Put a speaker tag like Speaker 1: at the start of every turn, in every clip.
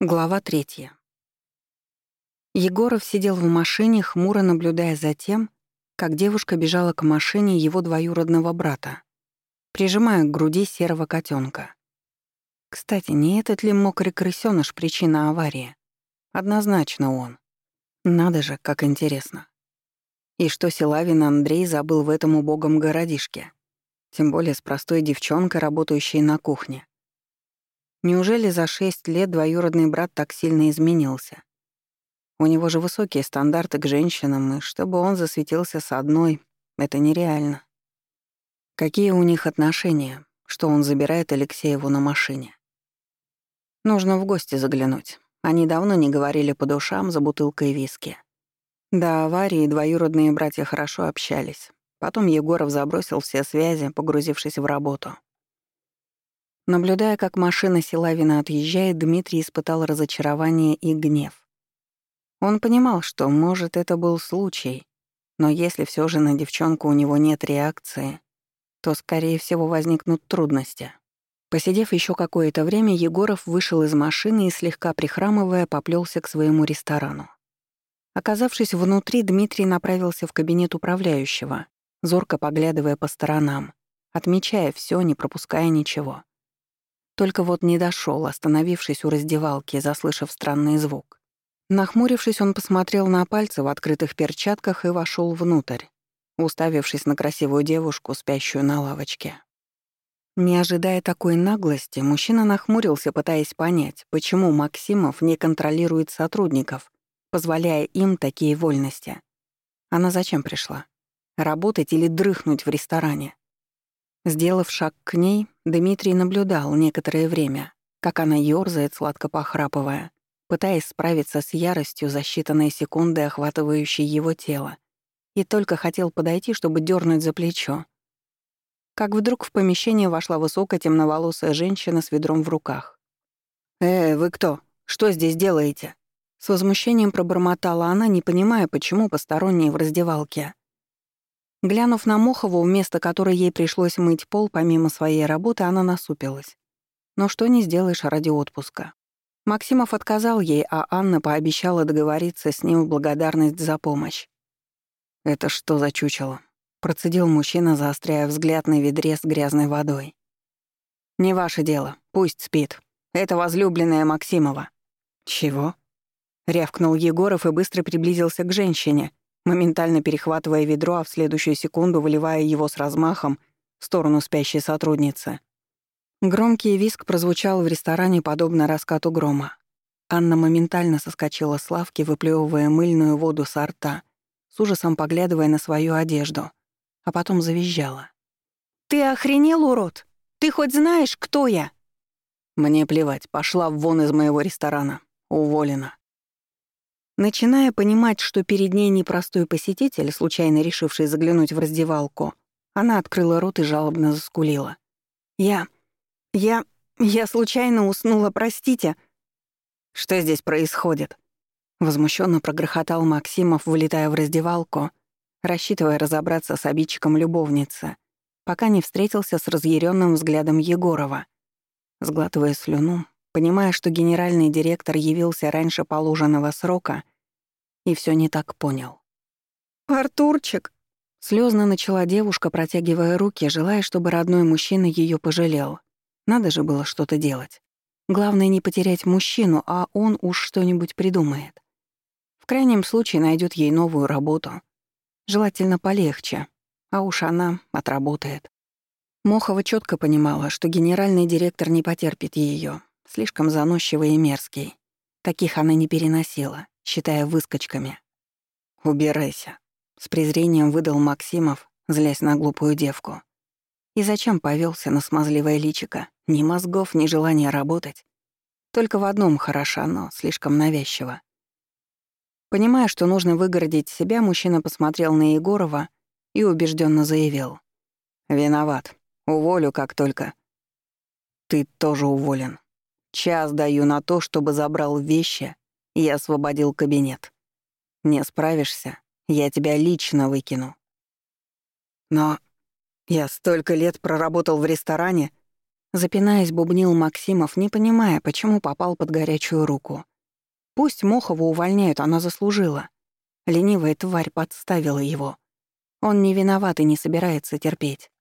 Speaker 1: Глава третья. Егоров сидел в машине, хмуро наблюдая за тем, как девушка бежала к машине его двоюродного брата, прижимая к груди серого котенка. Кстати, не этот ли мокрый крысёныш причина аварии? Однозначно он. Надо же, как интересно. И что Силавин Андрей забыл в этом убогом городишке? Тем более с простой девчонкой, работающей на кухне. Неужели за шесть лет двоюродный брат так сильно изменился? У него же высокие стандарты к женщинам, и чтобы он засветился с одной, это нереально. Какие у них отношения, что он забирает Алексееву на машине? Нужно в гости заглянуть. Они давно не говорили по душам за бутылкой виски. До аварии двоюродные братья хорошо общались. Потом Егоров забросил все связи, погрузившись в работу. Наблюдая, как машина Силавина отъезжает, Дмитрий испытал разочарование и гнев. Он понимал, что, может, это был случай, но если все же на девчонку у него нет реакции, то, скорее всего, возникнут трудности. Посидев еще какое-то время, Егоров вышел из машины и, слегка прихрамывая, поплелся к своему ресторану. Оказавшись внутри, Дмитрий направился в кабинет управляющего, зорко поглядывая по сторонам, отмечая все, не пропуская ничего. Только вот не дошел, остановившись у раздевалки, заслышав странный звук. Нахмурившись, он посмотрел на пальцы в открытых перчатках и вошел внутрь, уставившись на красивую девушку, спящую на лавочке. Не ожидая такой наглости, мужчина нахмурился, пытаясь понять, почему Максимов не контролирует сотрудников, позволяя им такие вольности. Она зачем пришла? Работать или дрыхнуть в ресторане? Сделав шаг к ней, Дмитрий наблюдал некоторое время, как она ёрзает, сладко похрапывая, пытаясь справиться с яростью за считанные секунды, охватывающей его тело, и только хотел подойти, чтобы дернуть за плечо. Как вдруг в помещение вошла высокая темноволосая женщина с ведром в руках. «Э, вы кто? Что здесь делаете?» С возмущением пробормотала она, не понимая, почему посторонние в раздевалке. Глянув на Мохову, вместо которой ей пришлось мыть пол, помимо своей работы, она насупилась. Но что не сделаешь ради отпуска. Максимов отказал ей, а Анна пообещала договориться с ним в благодарность за помощь. «Это что за чучело?» — процедил мужчина, заостряя взгляд на ведре с грязной водой. «Не ваше дело. Пусть спит. Это возлюбленная Максимова». «Чего?» — рявкнул Егоров и быстро приблизился к женщине, моментально перехватывая ведро, а в следующую секунду выливая его с размахом в сторону спящей сотрудницы. Громкий виск прозвучал в ресторане подобно раскату грома. Анна моментально соскочила с лавки, выплевывая мыльную воду со рта, с ужасом поглядывая на свою одежду, а потом завизжала. «Ты охренел, урод? Ты хоть знаешь, кто я?» «Мне плевать, пошла вон из моего ресторана. Уволена». Начиная понимать, что перед ней непростой посетитель, случайно решивший заглянуть в раздевалку, она открыла рот и жалобно заскулила. «Я... я... я случайно уснула, простите!» «Что здесь происходит?» Возмущенно прогрохотал Максимов, вылетая в раздевалку, рассчитывая разобраться с обидчиком любовницы, пока не встретился с разъяренным взглядом Егорова. Сглатывая слюну, понимая, что генеральный директор явился раньше положенного срока и все не так понял. «Артурчик!» — слезно начала девушка, протягивая руки, желая, чтобы родной мужчина ее пожалел. Надо же было что-то делать. Главное не потерять мужчину, а он уж что-нибудь придумает. В крайнем случае найдет ей новую работу. Желательно полегче, а уж она отработает. Мохова четко понимала, что генеральный директор не потерпит ее, слишком заносчивый и мерзкий. Таких она не переносила, считая выскочками. «Убирайся», — с презрением выдал Максимов, злясь на глупую девку. И зачем повелся на смазливое личико? Ни мозгов, ни желания работать. Только в одном хороша, но слишком навязчиво. Понимая, что нужно выгородить себя, мужчина посмотрел на Егорова и убежденно заявил. «Виноват. Уволю как только». «Ты тоже уволен», Час даю на то, чтобы забрал вещи и освободил кабинет. Не справишься, я тебя лично выкину. Но я столько лет проработал в ресторане, Запинаясь, бубнил Максимов, не понимая, почему попал под горячую руку. Пусть Мохову увольняют, она заслужила. Ленивая тварь подставила его. Он не виноват и не собирается терпеть.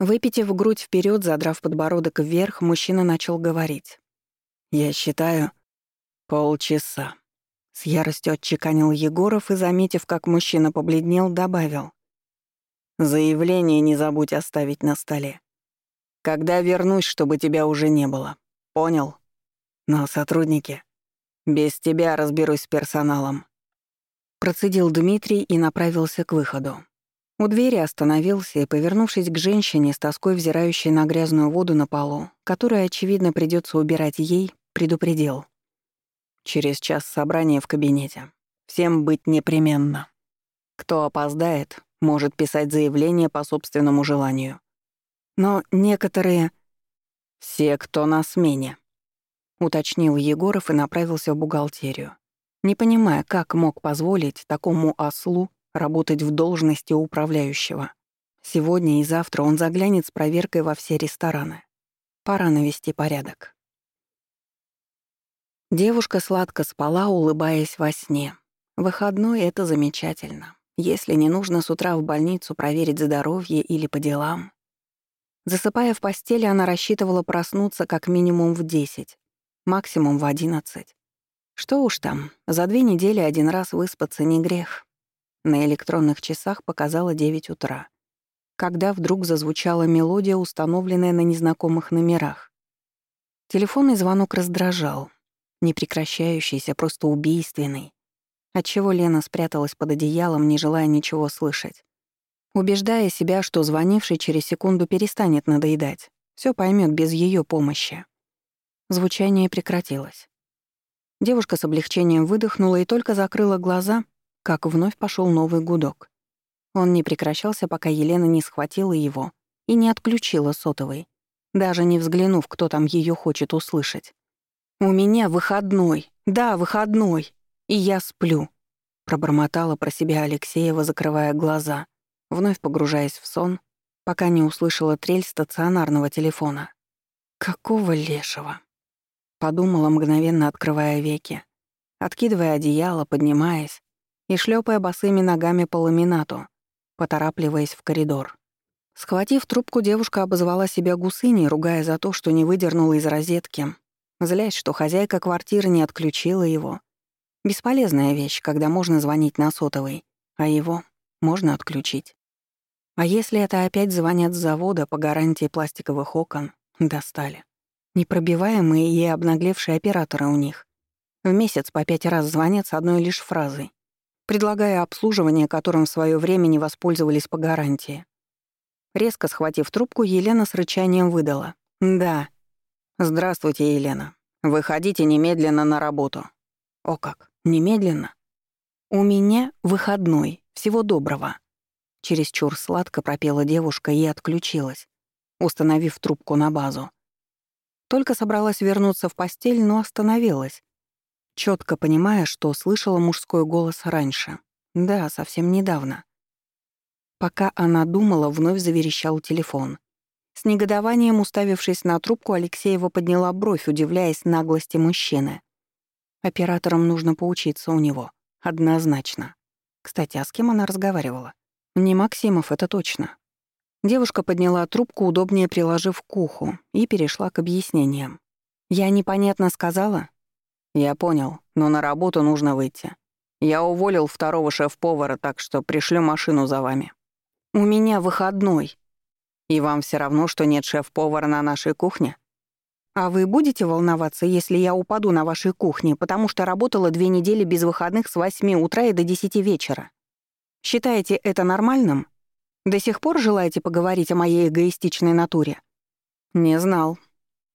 Speaker 1: Выпитив грудь вперед, задрав подбородок вверх, мужчина начал говорить. «Я считаю, полчаса». С яростью отчеканил Егоров и, заметив, как мужчина побледнел, добавил. «Заявление не забудь оставить на столе. Когда вернусь, чтобы тебя уже не было. Понял? Но, сотрудники, без тебя разберусь с персоналом». Процедил Дмитрий и направился к выходу. У двери остановился и, повернувшись к женщине, с тоской взирающей на грязную воду на полу, которую, очевидно, придется убирать ей, предупредил. «Через час собрание в кабинете. Всем быть непременно. Кто опоздает, может писать заявление по собственному желанию. Но некоторые... Все, кто на смене», — уточнил Егоров и направился в бухгалтерию, не понимая, как мог позволить такому ослу работать в должности управляющего. Сегодня и завтра он заглянет с проверкой во все рестораны. Пора навести порядок. Девушка сладко спала, улыбаясь во сне. Выходной — это замечательно. Если не нужно с утра в больницу проверить здоровье или по делам. Засыпая в постели, она рассчитывала проснуться как минимум в 10, максимум в 11. Что уж там, за две недели один раз выспаться не грех. На электронных часах показало 9 утра, когда вдруг зазвучала мелодия, установленная на незнакомых номерах. Телефонный звонок раздражал, непрекращающийся, просто убийственный, отчего Лена спряталась под одеялом, не желая ничего слышать, убеждая себя, что звонивший через секунду перестанет надоедать, все поймет без ее помощи. Звучание прекратилось. Девушка с облегчением выдохнула и только закрыла глаза, как вновь пошел новый гудок. Он не прекращался, пока Елена не схватила его и не отключила сотовый, даже не взглянув, кто там ее хочет услышать. «У меня выходной! Да, выходной! И я сплю!» Пробормотала про себя Алексеева, закрывая глаза, вновь погружаясь в сон, пока не услышала трель стационарного телефона. «Какого лешего?» Подумала, мгновенно открывая веки, откидывая одеяло, поднимаясь, и шлепая босыми ногами по ламинату, поторапливаясь в коридор. Схватив трубку, девушка обозвала себя гусыней, ругая за то, что не выдернула из розетки, злясь, что хозяйка квартиры не отключила его. Бесполезная вещь, когда можно звонить на сотовый, а его можно отключить. А если это опять звонят с завода по гарантии пластиковых окон, достали. Непробиваемые и обнаглевшие операторы у них. В месяц по пять раз звонят с одной лишь фразой предлагая обслуживание, которым в своё время не воспользовались по гарантии. Резко схватив трубку, Елена с рычанием выдала. «Да». «Здравствуйте, Елена. Выходите немедленно на работу». «О как, немедленно?» «У меня выходной. Всего доброго». Чересчур сладко пропела девушка и отключилась, установив трубку на базу. Только собралась вернуться в постель, но остановилась, четко понимая, что слышала мужской голос раньше. Да, совсем недавно. Пока она думала, вновь заверещал телефон. С негодованием уставившись на трубку, Алексеева подняла бровь, удивляясь наглости мужчины. Операторам нужно поучиться у него. Однозначно. Кстати, а с кем она разговаривала? Не Максимов, это точно. Девушка подняла трубку, удобнее приложив к уху, и перешла к объяснениям. «Я непонятно сказала?» «Я понял, но на работу нужно выйти. Я уволил второго шеф-повара, так что пришлю машину за вами». «У меня выходной». «И вам все равно, что нет шеф-повара на нашей кухне?» «А вы будете волноваться, если я упаду на вашей кухне, потому что работала две недели без выходных с 8 утра и до 10 вечера? Считаете это нормальным? До сих пор желаете поговорить о моей эгоистичной натуре?» «Не знал.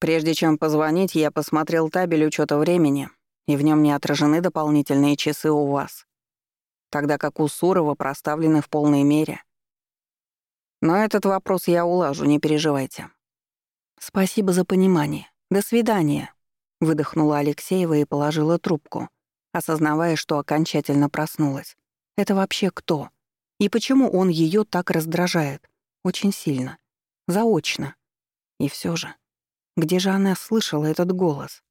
Speaker 1: Прежде чем позвонить, я посмотрел табель учета времени, и в нем не отражены дополнительные часы у вас, тогда как у Сурова проставлены в полной мере. Но этот вопрос я улажу, не переживайте. Спасибо за понимание. До свидания, выдохнула Алексеева и положила трубку, осознавая, что окончательно проснулась. Это вообще кто? И почему он ее так раздражает? Очень сильно. Заочно. И все же где же она слышала этот голос.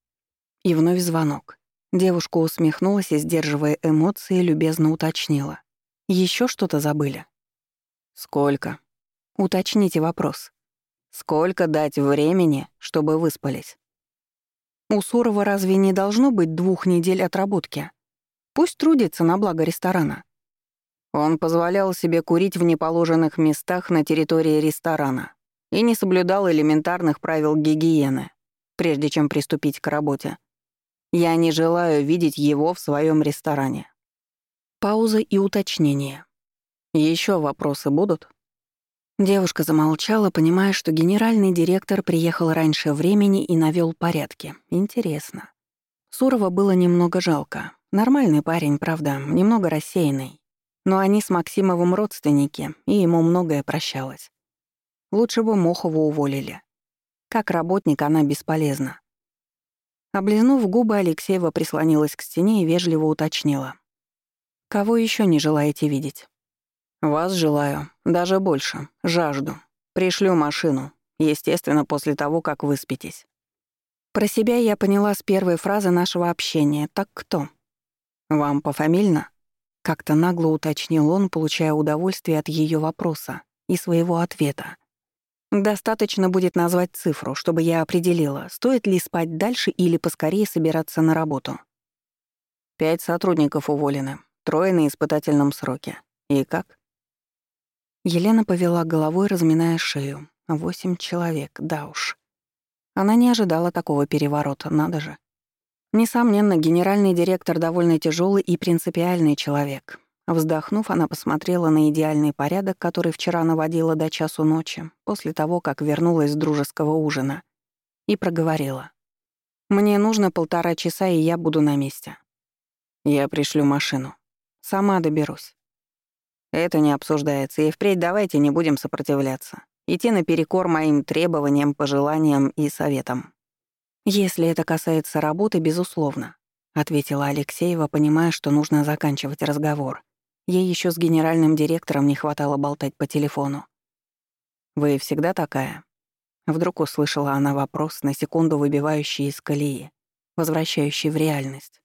Speaker 1: И вновь звонок. Девушка усмехнулась и, сдерживая эмоции, любезно уточнила. Еще что-то забыли?» «Сколько?» «Уточните вопрос». «Сколько дать времени, чтобы выспались?» «У Сурова разве не должно быть двух недель отработки? Пусть трудится на благо ресторана». Он позволял себе курить в неположенных местах на территории ресторана и не соблюдал элементарных правил гигиены, прежде чем приступить к работе. Я не желаю видеть его в своем ресторане. Пауза и уточнение. Еще вопросы будут? Девушка замолчала, понимая, что генеральный директор приехал раньше времени и навел порядки. Интересно. Сурова было немного жалко. Нормальный парень, правда, немного рассеянный. Но они с Максимовым родственники, и ему многое прощалось. Лучше бы Мохову уволили. Как работник она бесполезна. Облизнув губы, Алексеева прислонилась к стене и вежливо уточнила. «Кого еще не желаете видеть?» «Вас желаю. Даже больше. Жажду. Пришлю машину. Естественно, после того, как выспитесь». Про себя я поняла с первой фразы нашего общения. «Так кто?» «Вам пофамильно?» Как-то нагло уточнил он, получая удовольствие от ее вопроса и своего ответа. Достаточно будет назвать цифру, чтобы я определила, стоит ли спать дальше или поскорее собираться на работу. Пять сотрудников уволены, трое на испытательном сроке. И как? Елена повела головой, разминая шею. Восемь человек, да уж. Она не ожидала такого переворота, надо же. Несомненно, генеральный директор довольно тяжелый и принципиальный человек, Вздохнув, она посмотрела на идеальный порядок, который вчера наводила до часу ночи, после того, как вернулась с дружеского ужина, и проговорила. «Мне нужно полтора часа, и я буду на месте. Я пришлю машину. Сама доберусь». «Это не обсуждается, и впредь давайте не будем сопротивляться. Идти наперекор моим требованиям, пожеланиям и советам». «Если это касается работы, безусловно», — ответила Алексеева, понимая, что нужно заканчивать разговор. Ей еще с генеральным директором не хватало болтать по телефону. «Вы всегда такая?» Вдруг услышала она вопрос, на секунду выбивающий из колеи, возвращающий в реальность.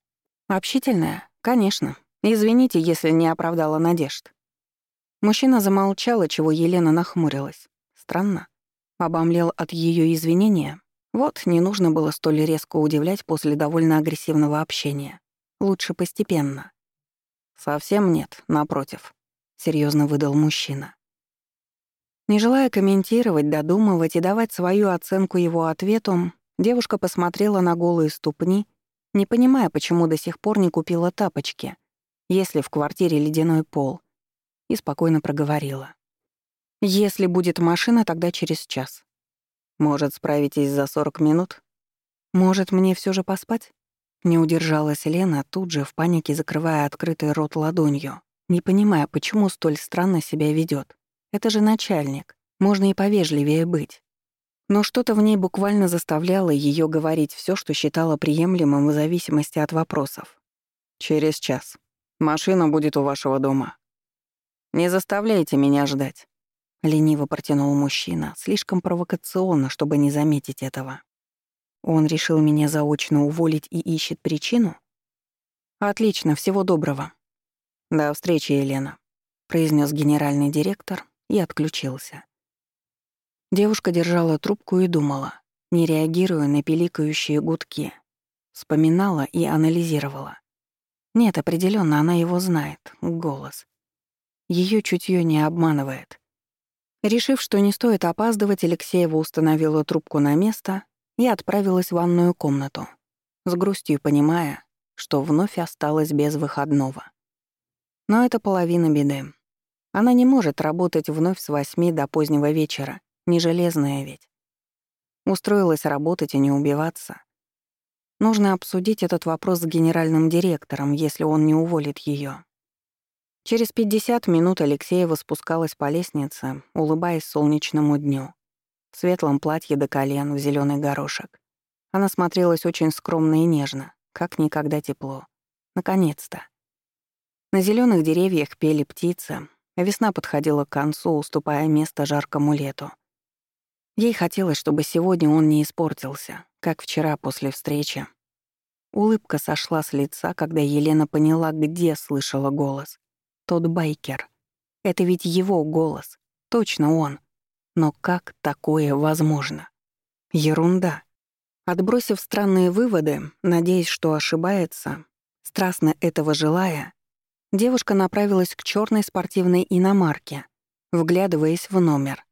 Speaker 1: «Общительная? Конечно. Извините, если не оправдала надежд». Мужчина замолчал, чего Елена нахмурилась. Странно. Обомлел от ее извинения. Вот, не нужно было столь резко удивлять после довольно агрессивного общения. Лучше постепенно. «Совсем нет, напротив», — серьезно выдал мужчина. Не желая комментировать, додумывать и давать свою оценку его ответу, девушка посмотрела на голые ступни, не понимая, почему до сих пор не купила тапочки, если в квартире ледяной пол, и спокойно проговорила. «Если будет машина, тогда через час». «Может, справитесь за 40 минут?» «Может, мне все же поспать?» Не удержалась Лена, тут же в панике закрывая открытый рот ладонью, не понимая, почему столь странно себя ведет. Это же начальник, можно и повежливее быть. Но что-то в ней буквально заставляло ее говорить все, что считала приемлемым в зависимости от вопросов. «Через час. Машина будет у вашего дома. Не заставляйте меня ждать», — лениво протянул мужчина, слишком провокационно, чтобы не заметить этого. Он решил меня заочно уволить и ищет причину? Отлично, всего доброго. До встречи, Елена, произнес генеральный директор и отключился. Девушка держала трубку и думала, не реагируя на пиликающие гудки. Вспоминала и анализировала. Нет, определенно она его знает, голос. Ее чутье не обманывает. Решив, что не стоит опаздывать, Алексеева установила трубку на место, я отправилась в ванную комнату, с грустью понимая, что вновь осталась без выходного. Но это половина беды. Она не может работать вновь с восьми до позднего вечера, не железная ведь. Устроилась работать и не убиваться. Нужно обсудить этот вопрос с генеральным директором, если он не уволит ее. Через 50 минут Алексеева спускалась по лестнице, улыбаясь солнечному дню в светлом платье до колен, в зеленый горошек. Она смотрелась очень скромно и нежно, как никогда тепло. Наконец-то. На зеленых деревьях пели птицы, а весна подходила к концу, уступая место жаркому лету. Ей хотелось, чтобы сегодня он не испортился, как вчера после встречи. Улыбка сошла с лица, когда Елена поняла, где слышала голос. Тот байкер. Это ведь его голос. Точно он. Но как такое возможно? Ерунда. Отбросив странные выводы, надеясь, что ошибается, страстно этого желая, девушка направилась к черной спортивной иномарке, вглядываясь в номер.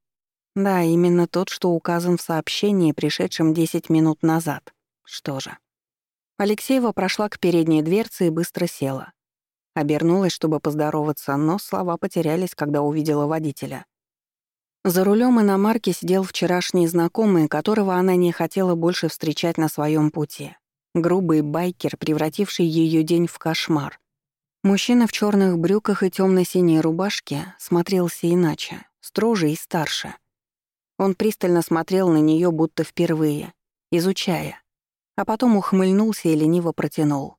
Speaker 1: Да, именно тот, что указан в сообщении, пришедшем 10 минут назад. Что же. Алексеева прошла к передней дверце и быстро села. Обернулась, чтобы поздороваться, но слова потерялись, когда увидела водителя — за рулем и на марке сидел вчерашний знакомый, которого она не хотела больше встречать на своем пути. Грубый байкер, превративший ее день в кошмар. Мужчина в черных брюках и темно-синей рубашке смотрелся иначе, строже и старше. Он пристально смотрел на нее, будто впервые, изучая, а потом ухмыльнулся и лениво протянул.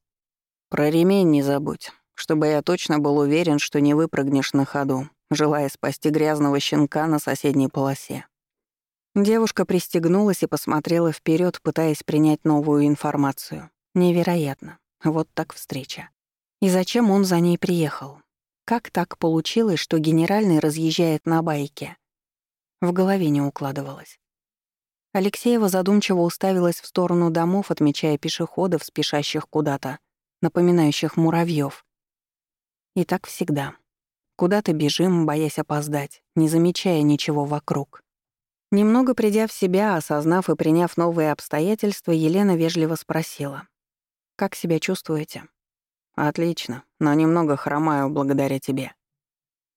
Speaker 1: «Про ремень не забудь, чтобы я точно был уверен, что не выпрыгнешь на ходу» желая спасти грязного щенка на соседней полосе. Девушка пристегнулась и посмотрела вперед, пытаясь принять новую информацию. Невероятно. Вот так встреча. И зачем он за ней приехал? Как так получилось, что генеральный разъезжает на байке? В голове не укладывалось. Алексеева задумчиво уставилась в сторону домов, отмечая пешеходов, спешащих куда-то, напоминающих муравьев. И так всегда. Куда-то бежим, боясь опоздать, не замечая ничего вокруг. Немного придя в себя, осознав и приняв новые обстоятельства, Елена вежливо спросила. «Как себя чувствуете?» «Отлично, но немного хромаю благодаря тебе».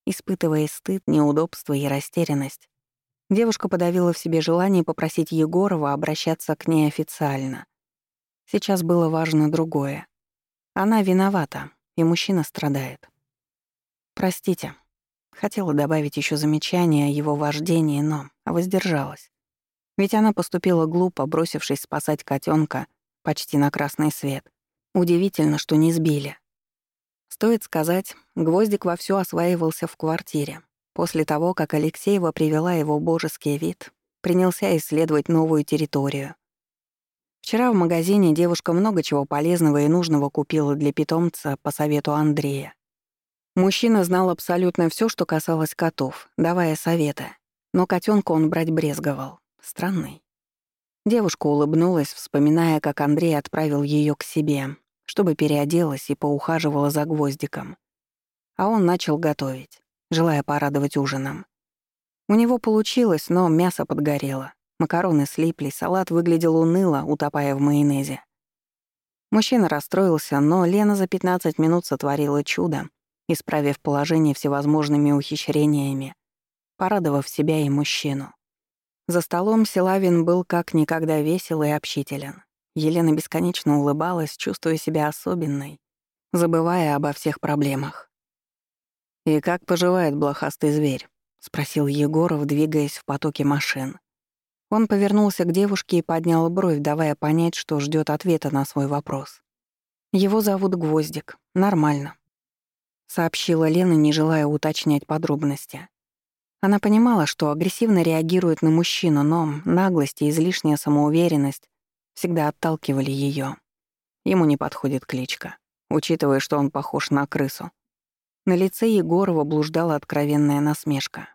Speaker 1: Испытывая стыд, неудобство и растерянность, девушка подавила в себе желание попросить Егорова обращаться к ней официально. Сейчас было важно другое. Она виновата, и мужчина страдает. Простите. Хотела добавить еще замечание о его вождении, но воздержалась. Ведь она поступила глупо, бросившись спасать котенка почти на красный свет. Удивительно, что не сбили. Стоит сказать, Гвоздик вовсю осваивался в квартире. После того, как Алексеева привела его божеский вид, принялся исследовать новую территорию. Вчера в магазине девушка много чего полезного и нужного купила для питомца по совету Андрея. Мужчина знал абсолютно все, что касалось котов, давая советы. Но котенка он брать брезговал. Странный. Девушка улыбнулась, вспоминая, как Андрей отправил ее к себе, чтобы переоделась и поухаживала за гвоздиком. А он начал готовить, желая порадовать ужином. У него получилось, но мясо подгорело, макароны слипли, салат выглядел уныло, утопая в майонезе. Мужчина расстроился, но Лена за 15 минут сотворила чудо, исправив положение всевозможными ухищрениями, порадовав себя и мужчину. За столом Силавин был как никогда весел и общителен. Елена бесконечно улыбалась, чувствуя себя особенной, забывая обо всех проблемах. «И как поживает блохастый зверь?» — спросил Егоров, двигаясь в потоке машин. Он повернулся к девушке и поднял бровь, давая понять, что ждет ответа на свой вопрос. «Его зовут Гвоздик. Нормально сообщила Лена, не желая уточнять подробности. Она понимала, что агрессивно реагирует на мужчину, но наглость и излишняя самоуверенность всегда отталкивали ее. Ему не подходит кличка, учитывая, что он похож на крысу. На лице Егорова блуждала откровенная насмешка.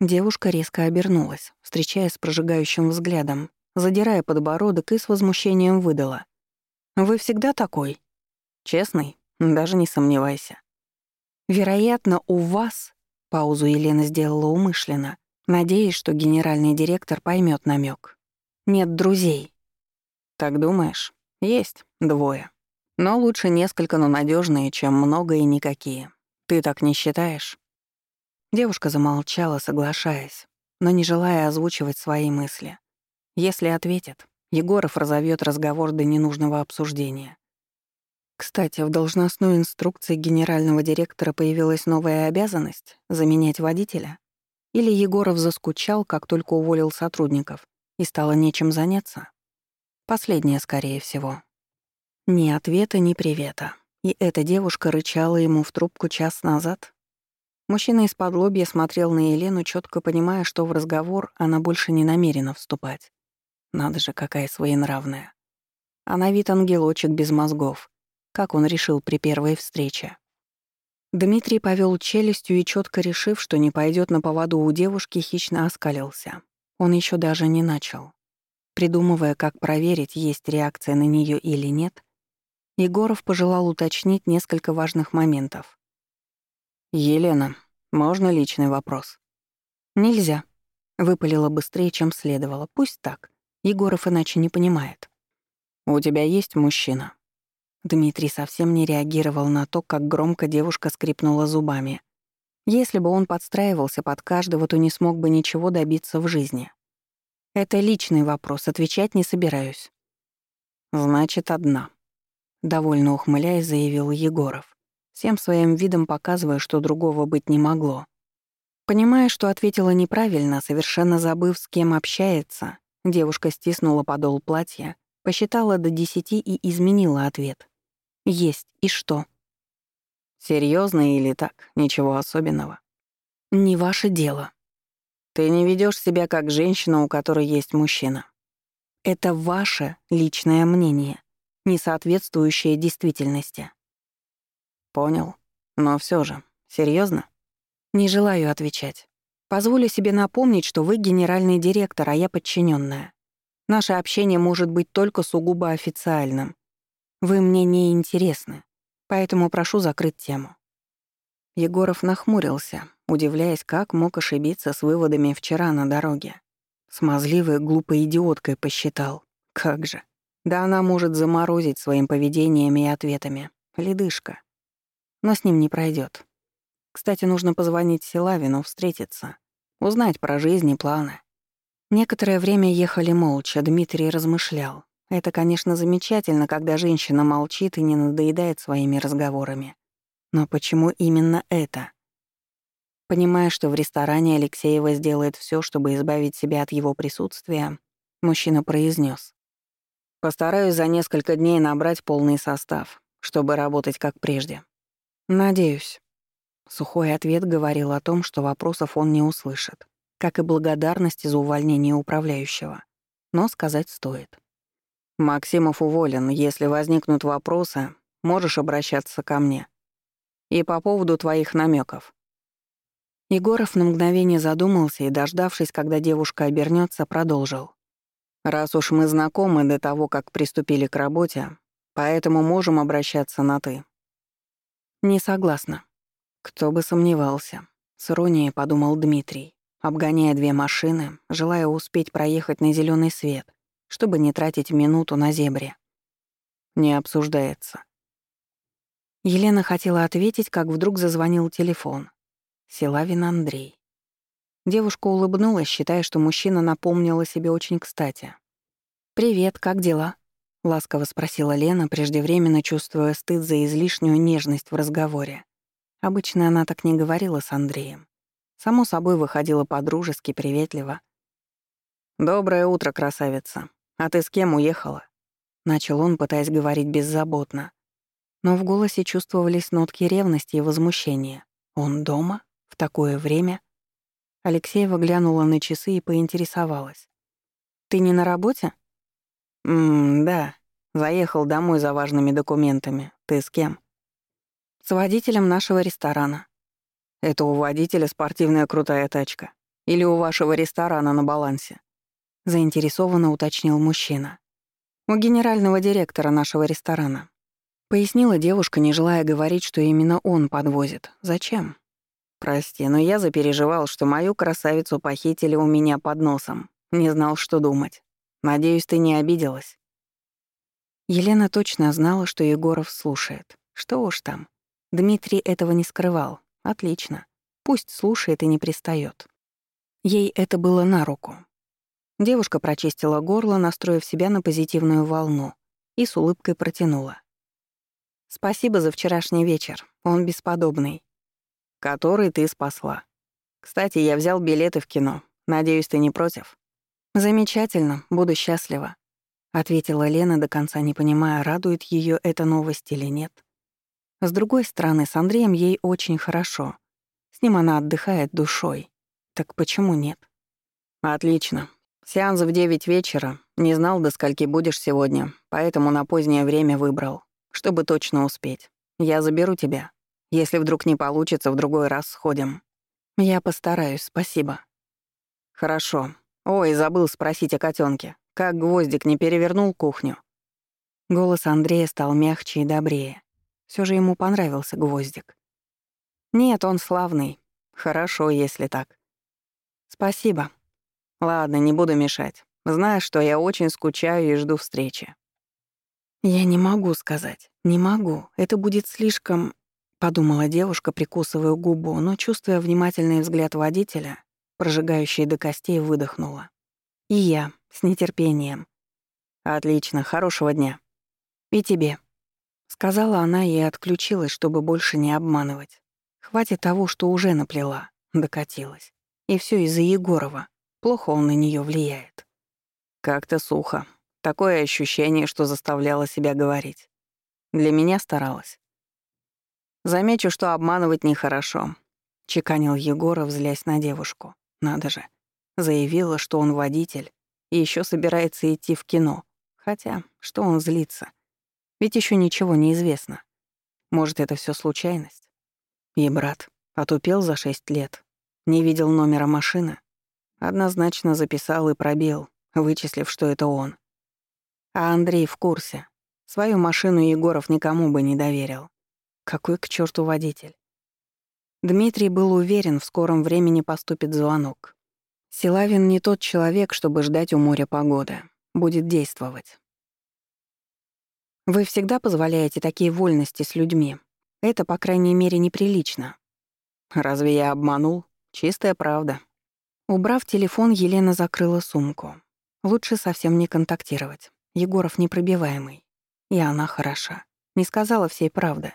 Speaker 1: Девушка резко обернулась, встречая с прожигающим взглядом, задирая подбородок и с возмущением выдала. «Вы всегда такой?» «Честный? Даже не сомневайся. «Вероятно, у вас...» — паузу Елена сделала умышленно, надеясь, что генеральный директор поймет намек. «Нет друзей». «Так думаешь? Есть. Двое. Но лучше несколько, но надежные, чем много и никакие. Ты так не считаешь?» Девушка замолчала, соглашаясь, но не желая озвучивать свои мысли. Если ответит, Егоров разовьет разговор до ненужного обсуждения. Кстати, в должностной инструкции генерального директора появилась новая обязанность — заменять водителя. Или Егоров заскучал, как только уволил сотрудников, и стало нечем заняться? Последнее, скорее всего. Ни ответа, ни привета. И эта девушка рычала ему в трубку час назад. Мужчина из-под лобья смотрел на Елену, четко понимая, что в разговор она больше не намерена вступать. Надо же, какая своенравная. Она вид ангелочек без мозгов как он решил при первой встрече. Дмитрий повел челюстью и, четко решив, что не пойдет на поводу у девушки, хищно оскалился. Он еще даже не начал. Придумывая, как проверить, есть реакция на нее или нет, Егоров пожелал уточнить несколько важных моментов. «Елена, можно личный вопрос?» «Нельзя», — выпалила быстрее, чем следовало. «Пусть так. Егоров иначе не понимает». «У тебя есть мужчина?» Дмитрий совсем не реагировал на то, как громко девушка скрипнула зубами. Если бы он подстраивался под каждого, то не смог бы ничего добиться в жизни. Это личный вопрос, отвечать не собираюсь. Значит, одна. Довольно ухмыляясь, заявил Егоров, всем своим видом показывая, что другого быть не могло. Понимая, что ответила неправильно, совершенно забыв, с кем общается, девушка стиснула подол платья, посчитала до десяти и изменила ответ — есть. И что? Серьезно или так? Ничего особенного. Не ваше дело. Ты не ведешь себя как женщина, у которой есть мужчина. Это ваше личное мнение, не соответствующее действительности. Понял. Но все же, серьезно? Не желаю отвечать. Позволю себе напомнить, что вы генеральный директор, а я подчиненная. Наше общение может быть только сугубо официальным, вы мне не интересны, поэтому прошу закрыть тему». Егоров нахмурился, удивляясь, как мог ошибиться с выводами вчера на дороге. Смазливой глупой идиоткой посчитал. Как же. Да она может заморозить своим поведением и ответами. Ледышка. Но с ним не пройдет. Кстати, нужно позвонить Силавину, встретиться. Узнать про жизнь и планы. Некоторое время ехали молча, Дмитрий размышлял. Это, конечно, замечательно, когда женщина молчит и не надоедает своими разговорами. Но почему именно это? Понимая, что в ресторане Алексеева сделает все, чтобы избавить себя от его присутствия, мужчина произнес: «Постараюсь за несколько дней набрать полный состав, чтобы работать как прежде». «Надеюсь». Сухой ответ говорил о том, что вопросов он не услышит, как и благодарность за увольнение управляющего. Но сказать стоит. Максимов уволен, если возникнут вопросы, можешь обращаться ко мне. И по поводу твоих намеков. Егоров на мгновение задумался и, дождавшись, когда девушка обернется, продолжил. «Раз уж мы знакомы до того, как приступили к работе, поэтому можем обращаться на «ты». «Не согласна». Кто бы сомневался. С иронией подумал Дмитрий, обгоняя две машины, желая успеть проехать на зеленый свет чтобы не тратить минуту на зебре. Не обсуждается. Елена хотела ответить, как вдруг зазвонил телефон. Селавин Андрей. Девушка улыбнулась, считая, что мужчина напомнил о себе очень кстати. «Привет, как дела?» — ласково спросила Лена, преждевременно чувствуя стыд за излишнюю нежность в разговоре. Обычно она так не говорила с Андреем. Само собой выходила по-дружески, приветливо. «Доброе утро, красавица. «А ты с кем уехала?» — начал он, пытаясь говорить беззаботно. Но в голосе чувствовались нотки ревности и возмущения. «Он дома? В такое время?» Алексеева глянула на часы и поинтересовалась. «Ты не на работе?» да. Заехал домой за важными документами. Ты с кем?» «С водителем нашего ресторана». «Это у водителя спортивная крутая тачка. Или у вашего ресторана на балансе?» — заинтересованно уточнил мужчина. «У генерального директора нашего ресторана». Пояснила девушка, не желая говорить, что именно он подвозит. «Зачем?» «Прости, но я запереживал, что мою красавицу похитили у меня под носом. Не знал, что думать. Надеюсь, ты не обиделась». Елена точно знала, что Егоров слушает. Что уж там. Дмитрий этого не скрывал. Отлично. Пусть слушает и не пристает. Ей это было на руку. Девушка прочистила горло, настроив себя на позитивную волну, и с улыбкой протянула. «Спасибо за вчерашний вечер. Он бесподобный». «Который ты спасла. Кстати, я взял билеты в кино. Надеюсь, ты не против?» «Замечательно. Буду счастлива», — ответила Лена, до конца не понимая, радует ее эта новость или нет. С другой стороны, с Андреем ей очень хорошо. С ним она отдыхает душой. Так почему нет?
Speaker 2: «Отлично. Сеанс в девять вечера. Не знал, до скольки будешь сегодня, поэтому на позднее время выбрал, чтобы точно успеть. Я заберу тебя. Если вдруг не получится, в другой раз сходим.
Speaker 1: Я постараюсь, спасибо.
Speaker 2: Хорошо. Ой, забыл спросить о котенке. Как гвоздик не перевернул кухню?
Speaker 1: Голос Андрея стал мягче и добрее. Все же ему понравился гвоздик. Нет, он славный. Хорошо, если так. Спасибо.
Speaker 2: Ладно, не буду мешать. Знаю, что я очень скучаю и жду встречи.
Speaker 1: Я не могу сказать. Не могу. Это будет слишком, подумала девушка, прикусывая губу, но чувствуя внимательный взгляд водителя, прожигающий до костей, выдохнула. И я с нетерпением.
Speaker 2: Отлично, хорошего дня.
Speaker 1: И тебе, сказала она и отключилась, чтобы больше не обманывать. Хватит того, что уже наплела, докатилась. И все из-за Егорова плохо он на нее влияет.
Speaker 2: Как-то сухо. Такое ощущение, что заставляла себя говорить. Для меня старалась. Замечу, что обманывать нехорошо. Чеканил Егора, взлясь на девушку. Надо же. Заявила, что он водитель, и еще собирается идти в кино. Хотя, что он злится? Ведь еще ничего не известно. Может, это все случайность? И брат отупел за шесть лет. Не видел номера машины. Однозначно записал и пробил, вычислив, что это он. А Андрей в курсе. Свою машину Егоров никому бы не доверил. Какой к черту водитель? Дмитрий был уверен, в скором времени поступит звонок. Силавин не тот человек, чтобы ждать у моря погоды. Будет действовать. Вы всегда позволяете такие вольности с людьми. Это, по крайней мере, неприлично. Разве я обманул? Чистая правда. Убрав телефон, Елена закрыла сумку. Лучше совсем не контактировать. Егоров непробиваемый. И она хороша. Не сказала всей правды.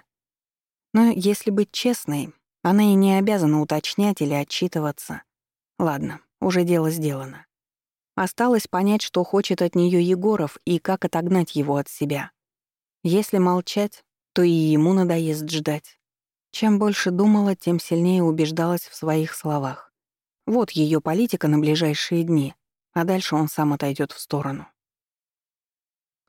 Speaker 2: Но если быть честной, она и не обязана уточнять или отчитываться. Ладно, уже дело сделано. Осталось понять, что хочет от нее Егоров и как отогнать его от себя. Если молчать, то и ему надоест ждать. Чем больше думала, тем сильнее убеждалась в своих словах. Вот ее политика на ближайшие дни, а дальше он сам отойдет в сторону.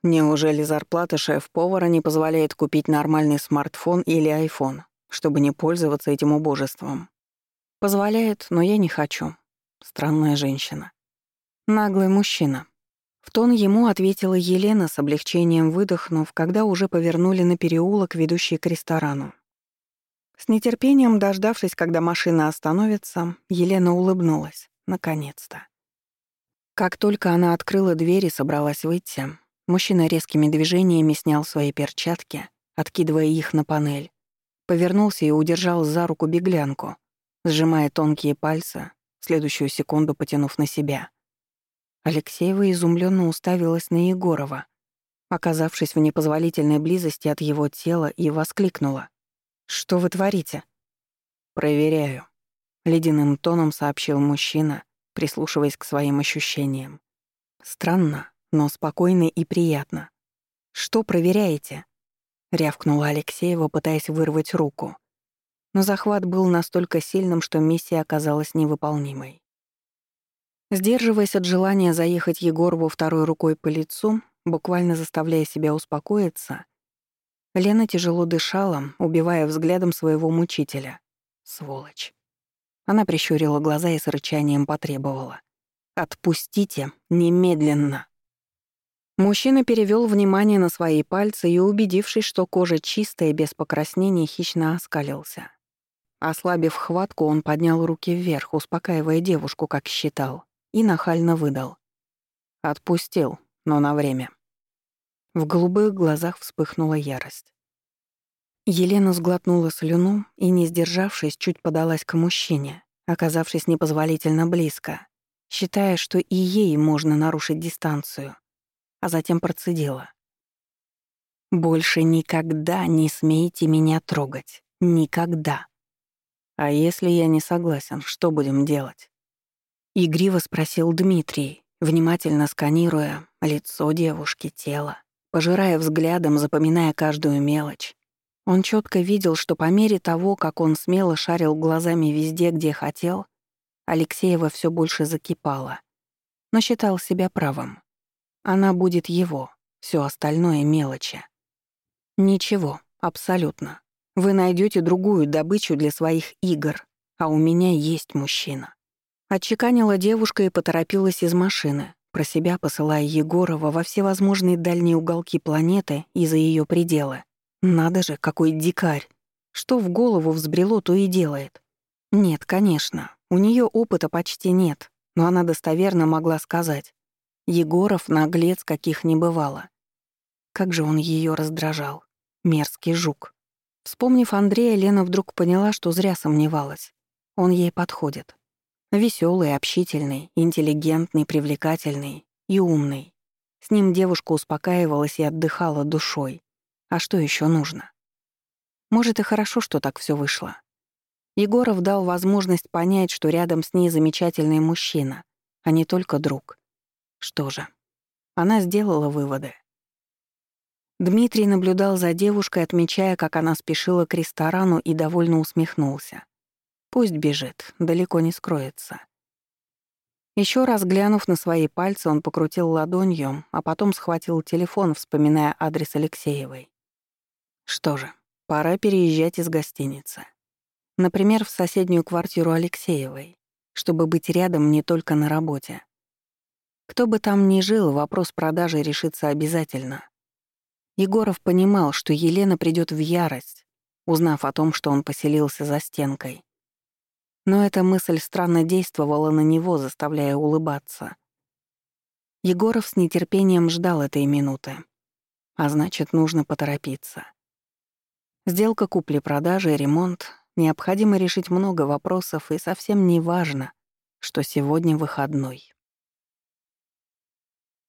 Speaker 2: Неужели зарплата шеф-повара не позволяет купить нормальный смартфон или айфон, чтобы не пользоваться этим убожеством? Позволяет, но я не хочу. Странная женщина. Наглый мужчина. В тон ему ответила Елена с облегчением выдохнув, когда уже повернули на переулок, ведущий к ресторану. С нетерпением, дождавшись, когда машина остановится, Елена улыбнулась. Наконец-то. Как только она открыла дверь и собралась выйти, мужчина резкими движениями снял свои перчатки, откидывая их на панель. Повернулся и удержал за руку беглянку, сжимая тонкие пальцы, следующую секунду потянув на себя. Алексеева изумленно уставилась на Егорова, оказавшись в непозволительной близости от его тела, и воскликнула — «Что вы творите?» «Проверяю», — ледяным тоном сообщил мужчина, прислушиваясь к своим ощущениям. «Странно, но спокойно и приятно. Что проверяете?» — рявкнула Алексеева, пытаясь вырвать руку. Но захват был настолько сильным, что миссия оказалась невыполнимой. Сдерживаясь от желания заехать Егорову второй рукой по лицу, буквально заставляя себя успокоиться, Лена тяжело дышала, убивая взглядом своего мучителя. «Сволочь». Она прищурила глаза и с рычанием потребовала. «Отпустите! Немедленно!» Мужчина перевел внимание на свои пальцы и, убедившись, что кожа чистая, без покраснений, хищно оскалился. Ослабив хватку, он поднял руки вверх, успокаивая девушку, как считал, и нахально выдал. «Отпустил, но на время». В голубых глазах вспыхнула ярость. Елена сглотнула слюну и, не сдержавшись, чуть подалась к мужчине, оказавшись непозволительно близко, считая, что и ей можно нарушить дистанцию, а затем процедила. «Больше никогда не смейте меня трогать. Никогда. А если я не согласен, что будем делать?» Игриво спросил Дмитрий, внимательно сканируя лицо девушки, тело. Пожирая взглядом, запоминая каждую мелочь,
Speaker 1: он четко видел, что по мере того, как он смело шарил глазами везде, где хотел, Алексеева все больше закипала. Но считал себя правым. Она будет его, все остальное — мелочи. Ничего, абсолютно. Вы найдете другую добычу для своих игр, а у меня есть мужчина. Отчеканила девушка и поторопилась из машины, про себя, посылая Егорова во всевозможные дальние уголки планеты и за ее пределы. Надо же, какой дикарь! Что в голову взбрело, то и делает. Нет, конечно, у нее опыта почти нет, но она достоверно могла сказать. Егоров наглец, каких не бывало. Как же он ее раздражал. Мерзкий жук. Вспомнив Андрея, Лена вдруг поняла, что зря сомневалась. Он ей подходит. Веселый, общительный, интеллигентный, привлекательный и умный. С ним девушка успокаивалась и отдыхала душой. А что еще нужно? Может, и хорошо, что так все вышло. Егоров дал возможность понять, что рядом с ней замечательный мужчина, а не только друг. Что же? Она сделала выводы. Дмитрий наблюдал за девушкой, отмечая, как она спешила к ресторану и довольно усмехнулся. Пусть бежит, далеко не скроется. Еще раз глянув на свои пальцы, он покрутил ладонью, а потом схватил телефон, вспоминая адрес Алексеевой. Что же, пора переезжать из гостиницы. Например, в соседнюю квартиру Алексеевой, чтобы быть рядом не только на работе. Кто бы там ни жил, вопрос продажи решится обязательно. Егоров понимал, что Елена придет в ярость, узнав о том, что он поселился за стенкой. Но эта мысль странно действовала на него, заставляя улыбаться. Егоров с нетерпением ждал этой минуты. А значит, нужно поторопиться. Сделка купли-продажи, ремонт. Необходимо решить много вопросов, и совсем не важно, что сегодня выходной.